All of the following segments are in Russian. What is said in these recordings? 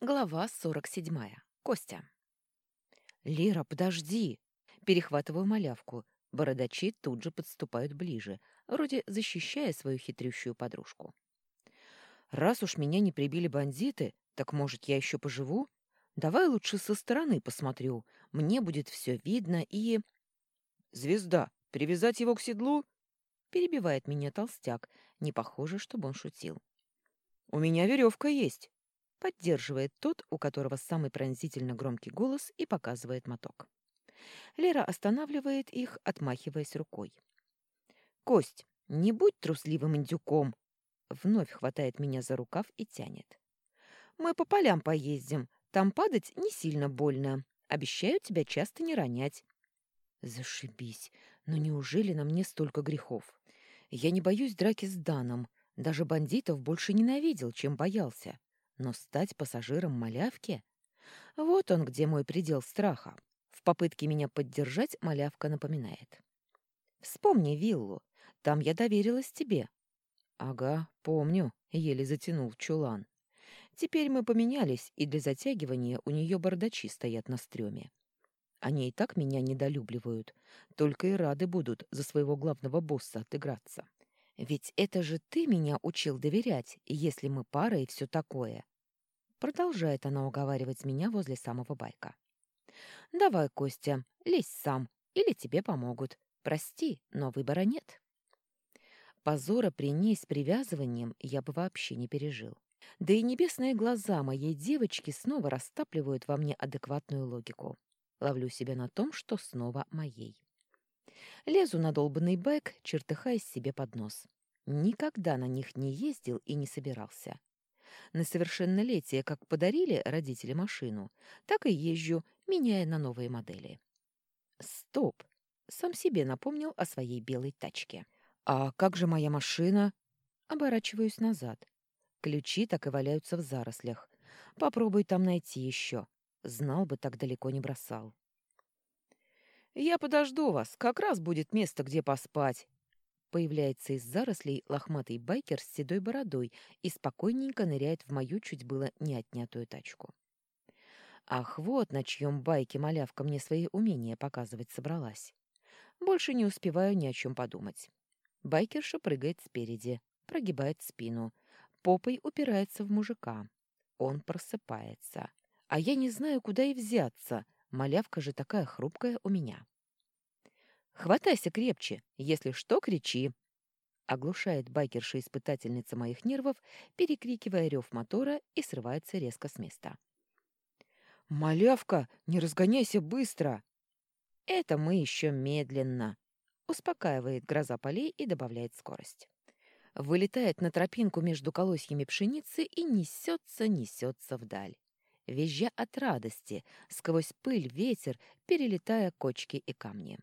Глава 47. Костя. «Лера, подожди!» Перехватываю малявку. Бородачи тут же подступают ближе, вроде защищая свою хитрющую подружку. «Раз уж меня не прибили бандиты, так, может, я еще поживу? Давай лучше со стороны посмотрю. Мне будет все видно и...» «Звезда, привязать его к седлу?» Перебивает меня толстяк. Не похоже, чтобы он шутил. «У меня веревка есть». Поддерживает тот, у которого самый пронзительно громкий голос и показывает моток. Лера останавливает их, отмахиваясь рукой. «Кость, не будь трусливым индюком!» Вновь хватает меня за рукав и тянет. «Мы по полям поездим. Там падать не сильно больно. Обещаю тебя часто не ронять». «Зашибись! Но неужели на мне столько грехов? Я не боюсь драки с Даном. Даже бандитов больше ненавидел, чем боялся. Но стать пассажиром малявки? Вот он, где мой предел страха. В попытке меня поддержать малявка напоминает. «Вспомни виллу. Там я доверилась тебе». «Ага, помню», — еле затянул чулан. «Теперь мы поменялись, и для затягивания у нее бардачи стоят на стреме. Они и так меня недолюбливают, только и рады будут за своего главного босса отыграться. Ведь это же ты меня учил доверять, если мы пара и все такое. Продолжает она уговаривать меня возле самого байка. «Давай, Костя, лезь сам, или тебе помогут. Прости, но выбора нет». Позора при ней с привязыванием я бы вообще не пережил. Да и небесные глаза моей девочки снова растапливают во мне адекватную логику. Ловлю себя на том, что снова моей. Лезу на долбанный байк, чертыхаясь себе под нос. Никогда на них не ездил и не собирался. На совершеннолетие как подарили родители машину, так и езжу, меняя на новые модели. Стоп! Сам себе напомнил о своей белой тачке. А как же моя машина? Оборачиваюсь назад. Ключи так и валяются в зарослях. Попробуй там найти еще. Знал бы, так далеко не бросал. «Я подожду вас. Как раз будет место, где поспать», Появляется из зарослей лохматый байкер с седой бородой и спокойненько ныряет в мою чуть было не отнятую тачку. Ах, вот на чьем байке малявка мне свои умения показывать собралась. Больше не успеваю ни о чем подумать. Байкерша прыгает спереди, прогибает спину, попой упирается в мужика. Он просыпается. А я не знаю, куда и взяться. Малявка же такая хрупкая у меня. Хватайся крепче, если что, кричи. Оглушает байкерша-испытательница моих нервов, перекрикивая рев мотора и срывается резко с места. «Малявка, не разгоняйся быстро!» «Это мы еще медленно», — успокаивает гроза полей и добавляет скорость. Вылетает на тропинку между колосьями пшеницы и несется, несется вдаль. Визжа от радости, сквозь пыль, ветер, перелетая кочки и камни.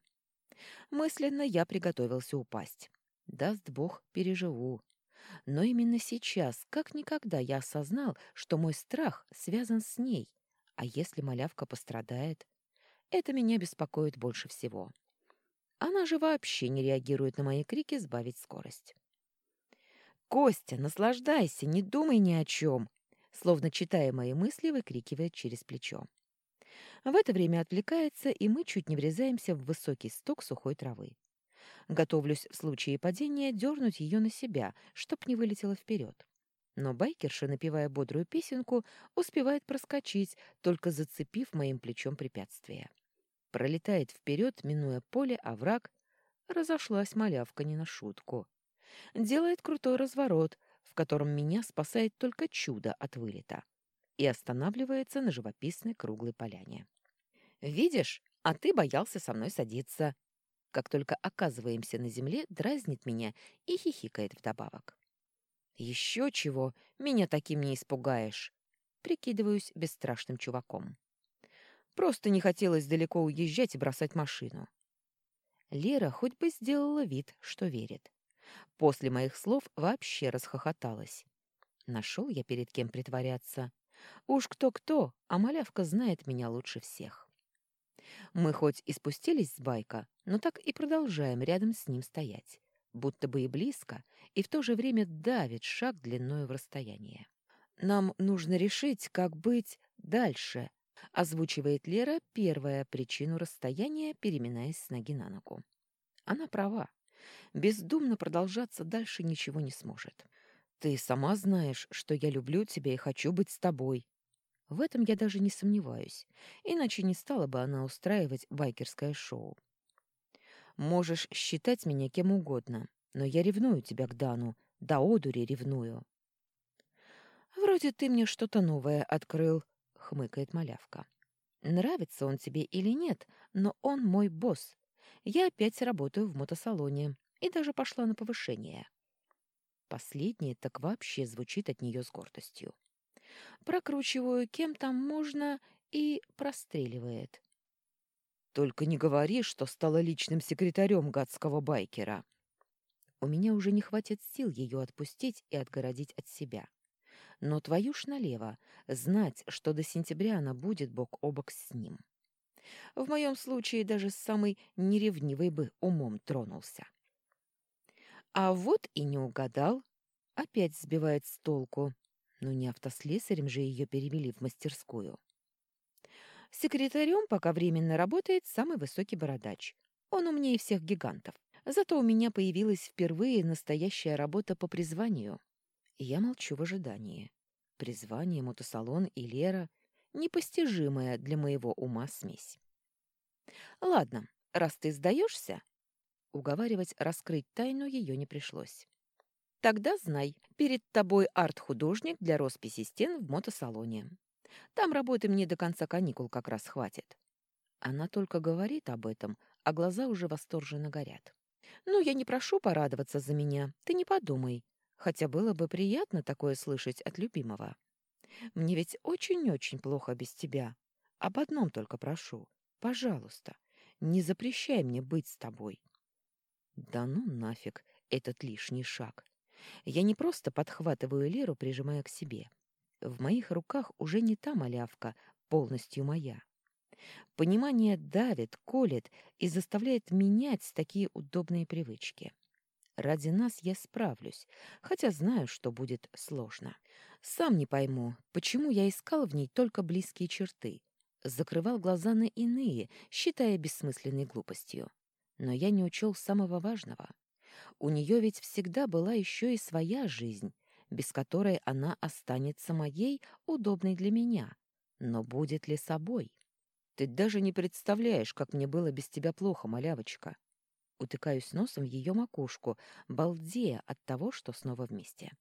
Мысленно я приготовился упасть. Даст Бог, переживу. Но именно сейчас, как никогда, я осознал, что мой страх связан с ней. А если малявка пострадает? Это меня беспокоит больше всего. Она же вообще не реагирует на мои крики сбавить скорость. «Костя, наслаждайся, не думай ни о чем!» Словно читая мои мысли, выкрикивает через плечо. В это время отвлекается, и мы чуть не врезаемся в высокий сток сухой травы. Готовлюсь в случае падения дернуть ее на себя, чтоб не вылетела вперед. Но байкерша, напевая бодрую песенку, успевает проскочить, только зацепив моим плечом препятствие. Пролетает вперед, минуя поле, овраг. Разошлась малявка не на шутку. Делает крутой разворот, в котором меня спасает только чудо от вылета. И останавливается на живописной круглой поляне. «Видишь, а ты боялся со мной садиться». Как только оказываемся на земле, дразнит меня и хихикает вдобавок. «Еще чего, меня таким не испугаешь!» Прикидываюсь бесстрашным чуваком. Просто не хотелось далеко уезжать и бросать машину. Лера хоть бы сделала вид, что верит. После моих слов вообще расхохоталась. Нашел я перед кем притворяться. Уж кто-кто, а малявка знает меня лучше всех. Мы хоть и спустились с байка, но так и продолжаем рядом с ним стоять, будто бы и близко, и в то же время давит шаг длиною в расстояние. нам нужно решить, как быть дальше, озвучивает Лера первая причину расстояния, переминаясь с ноги на ногу. Она права. Бездумно продолжаться дальше ничего не сможет. Ты сама знаешь, что я люблю тебя и хочу быть с тобой. В этом я даже не сомневаюсь, иначе не стала бы она устраивать байкерское шоу. Можешь считать меня кем угодно, но я ревную тебя к Дану, до одури ревную. Вроде ты мне что-то новое открыл, хмыкает малявка. Нравится он тебе или нет, но он мой босс. Я опять работаю в мотосалоне и даже пошла на повышение. Последнее так вообще звучит от нее с гордостью. Прокручиваю, кем там можно, и простреливает. Только не говори, что стала личным секретарем гадского байкера. У меня уже не хватит сил ее отпустить и отгородить от себя. Но твою ж налево, знать, что до сентября она будет бок о бок с ним. В моем случае даже самый неревнивый бы умом тронулся. А вот и не угадал. Опять сбивает с толку. Но не автослесарем же ее перевели в мастерскую. Секретарем пока временно работает самый высокий бородач. Он умнее всех гигантов. Зато у меня появилась впервые настоящая работа по призванию. Я молчу в ожидании. Призвание, мотосалон и Лера — непостижимая для моего ума смесь. Ладно, раз ты сдаешься, уговаривать раскрыть тайну ее не пришлось. Тогда знай, перед тобой арт-художник для росписи стен в мотосалоне. Там работы мне до конца каникул как раз хватит. Она только говорит об этом, а глаза уже восторженно горят. Ну, я не прошу порадоваться за меня, ты не подумай. Хотя было бы приятно такое слышать от любимого. Мне ведь очень-очень плохо без тебя. Об одном только прошу. Пожалуйста, не запрещай мне быть с тобой. Да ну нафиг этот лишний шаг. Я не просто подхватываю Леру, прижимая к себе. В моих руках уже не та малявка, полностью моя. Понимание давит, колет и заставляет менять такие удобные привычки. Ради нас я справлюсь, хотя знаю, что будет сложно. Сам не пойму, почему я искал в ней только близкие черты. Закрывал глаза на иные, считая бессмысленной глупостью. Но я не учел самого важного. У нее ведь всегда была еще и своя жизнь, без которой она останется моей, удобной для меня. Но будет ли собой? Ты даже не представляешь, как мне было без тебя плохо, малявочка. Утыкаюсь носом в ее макушку, балдея от того, что снова вместе.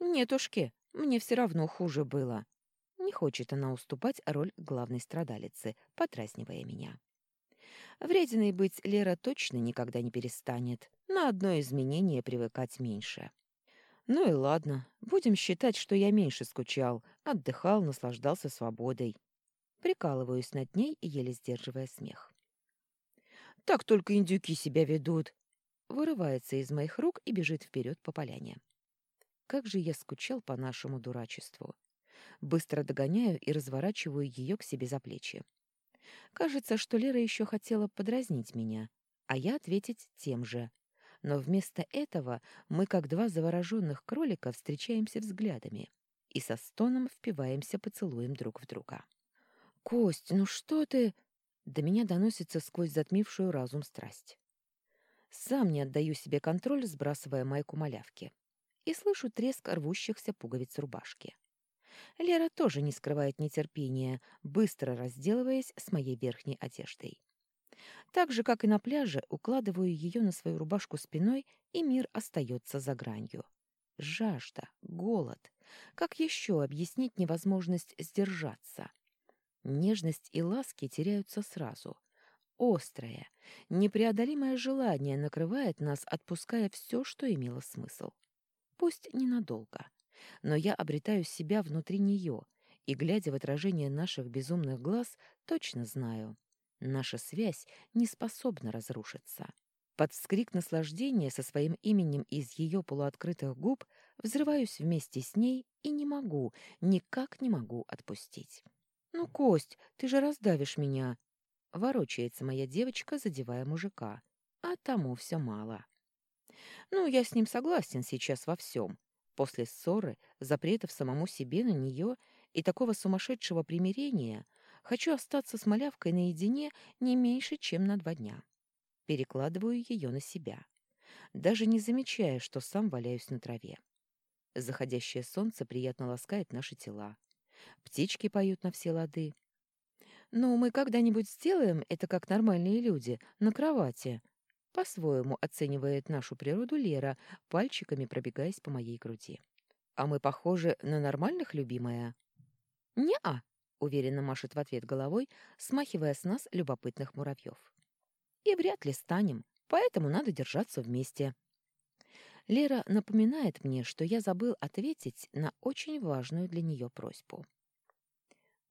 «Нетушки, мне все равно хуже было». Не хочет она уступать роль главной страдалицы, потразнивая меня. Врединой быть Лера точно никогда не перестанет. На одно изменение привыкать меньше. Ну и ладно, будем считать, что я меньше скучал, отдыхал, наслаждался свободой. Прикалываюсь над ней, еле сдерживая смех. Так только индюки себя ведут. Вырывается из моих рук и бежит вперед по поляне. Как же я скучал по нашему дурачеству. Быстро догоняю и разворачиваю ее к себе за плечи. Кажется, что Лера еще хотела подразнить меня, а я ответить тем же. Но вместо этого мы, как два завороженных кролика, встречаемся взглядами и со стоном впиваемся поцелуем друг в друга. «Кость, ну что ты...» До меня доносится сквозь затмившую разум страсть. Сам не отдаю себе контроль, сбрасывая майку малявки. И слышу треск рвущихся пуговиц рубашки. Лера тоже не скрывает нетерпения, быстро разделываясь с моей верхней одеждой. Так же, как и на пляже, укладываю ее на свою рубашку спиной, и мир остается за гранью. Жажда, голод. Как еще объяснить невозможность сдержаться? Нежность и ласки теряются сразу. Острое, непреодолимое желание накрывает нас, отпуская все, что имело смысл. Пусть ненадолго но я обретаю себя внутри нее и, глядя в отражение наших безумных глаз, точно знаю, наша связь не способна разрушиться. Под вскрик наслаждения со своим именем из ее полуоткрытых губ взрываюсь вместе с ней и не могу, никак не могу отпустить. «Ну, Кость, ты же раздавишь меня!» Ворочается моя девочка, задевая мужика. А тому все мало. «Ну, я с ним согласен сейчас во всем. После ссоры, запретов самому себе на нее и такого сумасшедшего примирения хочу остаться с малявкой наедине не меньше, чем на два дня. Перекладываю ее на себя, даже не замечая, что сам валяюсь на траве. Заходящее солнце приятно ласкает наши тела. Птички поют на все лады. «Ну, мы когда-нибудь сделаем это как нормальные люди, на кровати», по-своему оценивает нашу природу Лера, пальчиками пробегаясь по моей груди. «А мы похожи на нормальных, любимая?» «Не-а», — уверенно машет в ответ головой, смахивая с нас любопытных муравьев. «И вряд ли станем, поэтому надо держаться вместе». Лера напоминает мне, что я забыл ответить на очень важную для нее просьбу.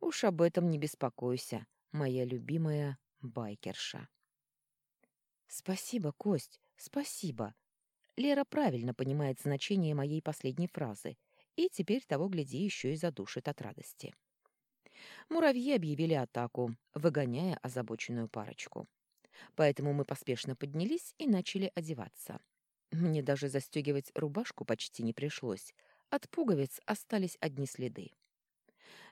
«Уж об этом не беспокойся, моя любимая байкерша». «Спасибо, Кость, спасибо». Лера правильно понимает значение моей последней фразы и теперь того, гляди, еще и задушит от радости. Муравьи объявили атаку, выгоняя озабоченную парочку. Поэтому мы поспешно поднялись и начали одеваться. Мне даже застегивать рубашку почти не пришлось. От пуговиц остались одни следы.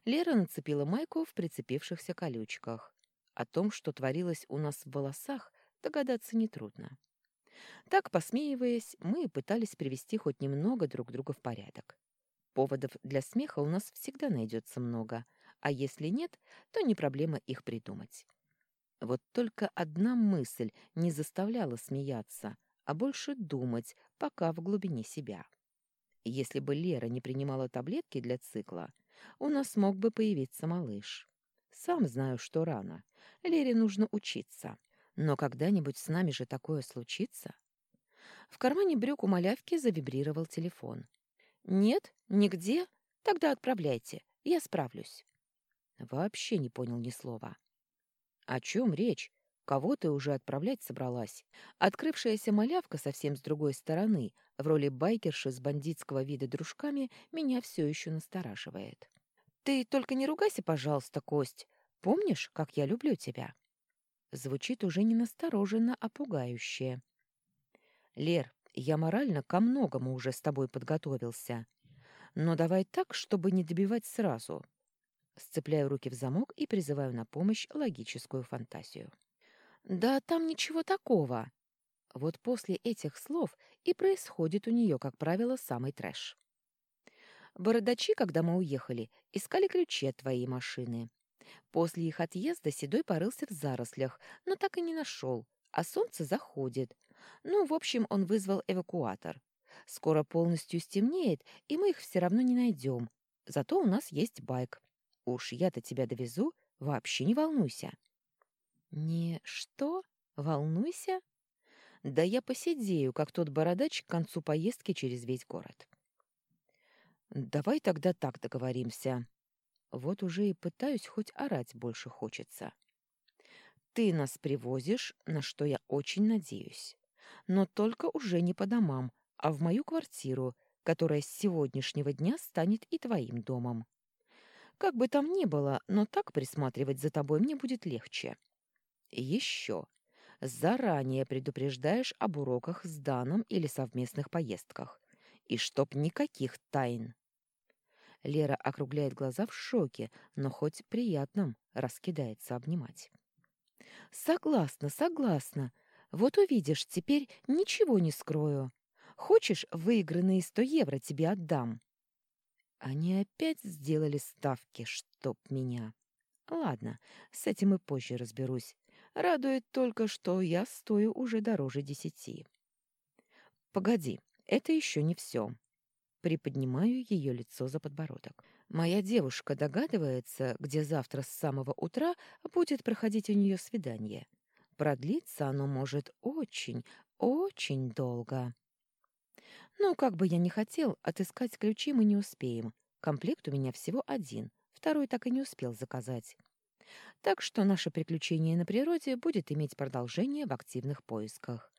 Лера нацепила майку в прицепившихся колючках. О том, что творилось у нас в волосах, догадаться нетрудно. Так, посмеиваясь, мы пытались привести хоть немного друг друга в порядок. Поводов для смеха у нас всегда найдется много, а если нет, то не проблема их придумать. Вот только одна мысль не заставляла смеяться, а больше думать, пока в глубине себя. Если бы Лера не принимала таблетки для цикла, у нас мог бы появиться малыш. Сам знаю, что рано. Лере нужно учиться. Но когда-нибудь с нами же такое случится? В кармане брюк у малявки завибрировал телефон. «Нет? Нигде? Тогда отправляйте. Я справлюсь». Вообще не понял ни слова. «О чем речь? Кого ты уже отправлять собралась?» Открывшаяся малявка совсем с другой стороны, в роли байкерши с бандитского вида дружками, меня все еще настораживает. «Ты только не ругайся, пожалуйста, Кость. Помнишь, как я люблю тебя?» Звучит уже не настороженно, а пугающе. «Лер, я морально ко многому уже с тобой подготовился. Но давай так, чтобы не добивать сразу». Сцепляю руки в замок и призываю на помощь логическую фантазию. «Да там ничего такого». Вот после этих слов и происходит у нее, как правило, самый трэш. Бородачи, когда мы уехали, искали ключи от твоей машины. После их отъезда Седой порылся в зарослях, но так и не нашел, а солнце заходит. Ну, в общем, он вызвал эвакуатор. Скоро полностью стемнеет, и мы их все равно не найдем. Зато у нас есть байк. Уж я-то тебя довезу, вообще не волнуйся. Не что? Волнуйся? Да я посидею, как тот бородач к концу поездки через весь город. Давай тогда так договоримся. Вот уже и пытаюсь хоть орать больше хочется. Ты нас привозишь, на что я очень надеюсь. Но только уже не по домам, а в мою квартиру, которая с сегодняшнего дня станет и твоим домом. Как бы там ни было, но так присматривать за тобой мне будет легче. Еще. Заранее предупреждаешь об уроках с Даном или совместных поездках. И чтоб никаких тайн. Лера округляет глаза в шоке, но хоть приятном раскидается обнимать. «Согласна, согласна. Вот увидишь, теперь ничего не скрою. Хочешь, выигранные сто евро тебе отдам?» Они опять сделали ставки, чтоб меня. Ладно, с этим и позже разберусь. Радует только, что я стою уже дороже десяти. Погоди, это еще не все. Приподнимаю ее лицо за подбородок. Моя девушка догадывается, где завтра с самого утра будет проходить у нее свидание. Продлиться оно может очень, очень долго. Ну, как бы я ни хотел, отыскать ключи мы не успеем. Комплект у меня всего один, второй так и не успел заказать. Так что наше приключение на природе будет иметь продолжение в активных поисках.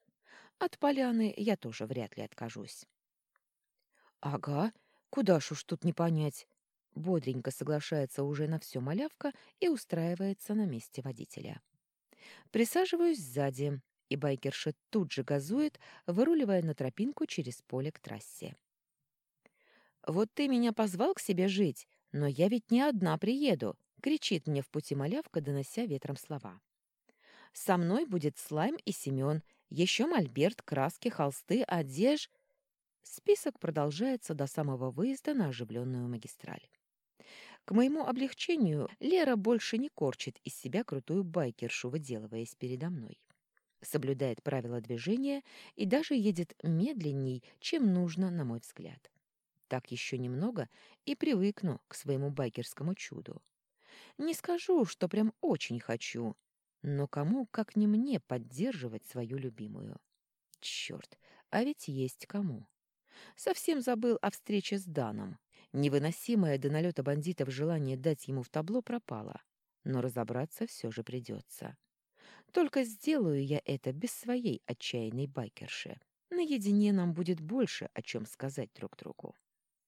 От поляны я тоже вряд ли откажусь. «Ага, куда ж уж тут не понять». Бодренько соглашается уже на все малявка и устраивается на месте водителя. Присаживаюсь сзади, и байкерша тут же газует, выруливая на тропинку через поле к трассе. Вот ты меня позвал к себе жить, но я ведь не одна приеду, кричит мне в пути малявка, донося ветром слова. Со мной будет Слайм и Семен, еще мольберт, краски, холсты, одежь. Список продолжается до самого выезда на оживленную магистраль. К моему облегчению Лера больше не корчит из себя крутую байкершу, выделываясь передо мной. Соблюдает правила движения и даже едет медленней, чем нужно, на мой взгляд. Так еще немного и привыкну к своему байкерскому чуду. Не скажу, что прям очень хочу, но кому, как не мне, поддерживать свою любимую? Черт, а ведь есть кому. Совсем забыл о встрече с Даном. Невыносимое до налета бандитов желание дать ему в табло пропало. Но разобраться все же придется. Только сделаю я это без своей отчаянной байкерши. Наедине нам будет больше о чем сказать друг другу.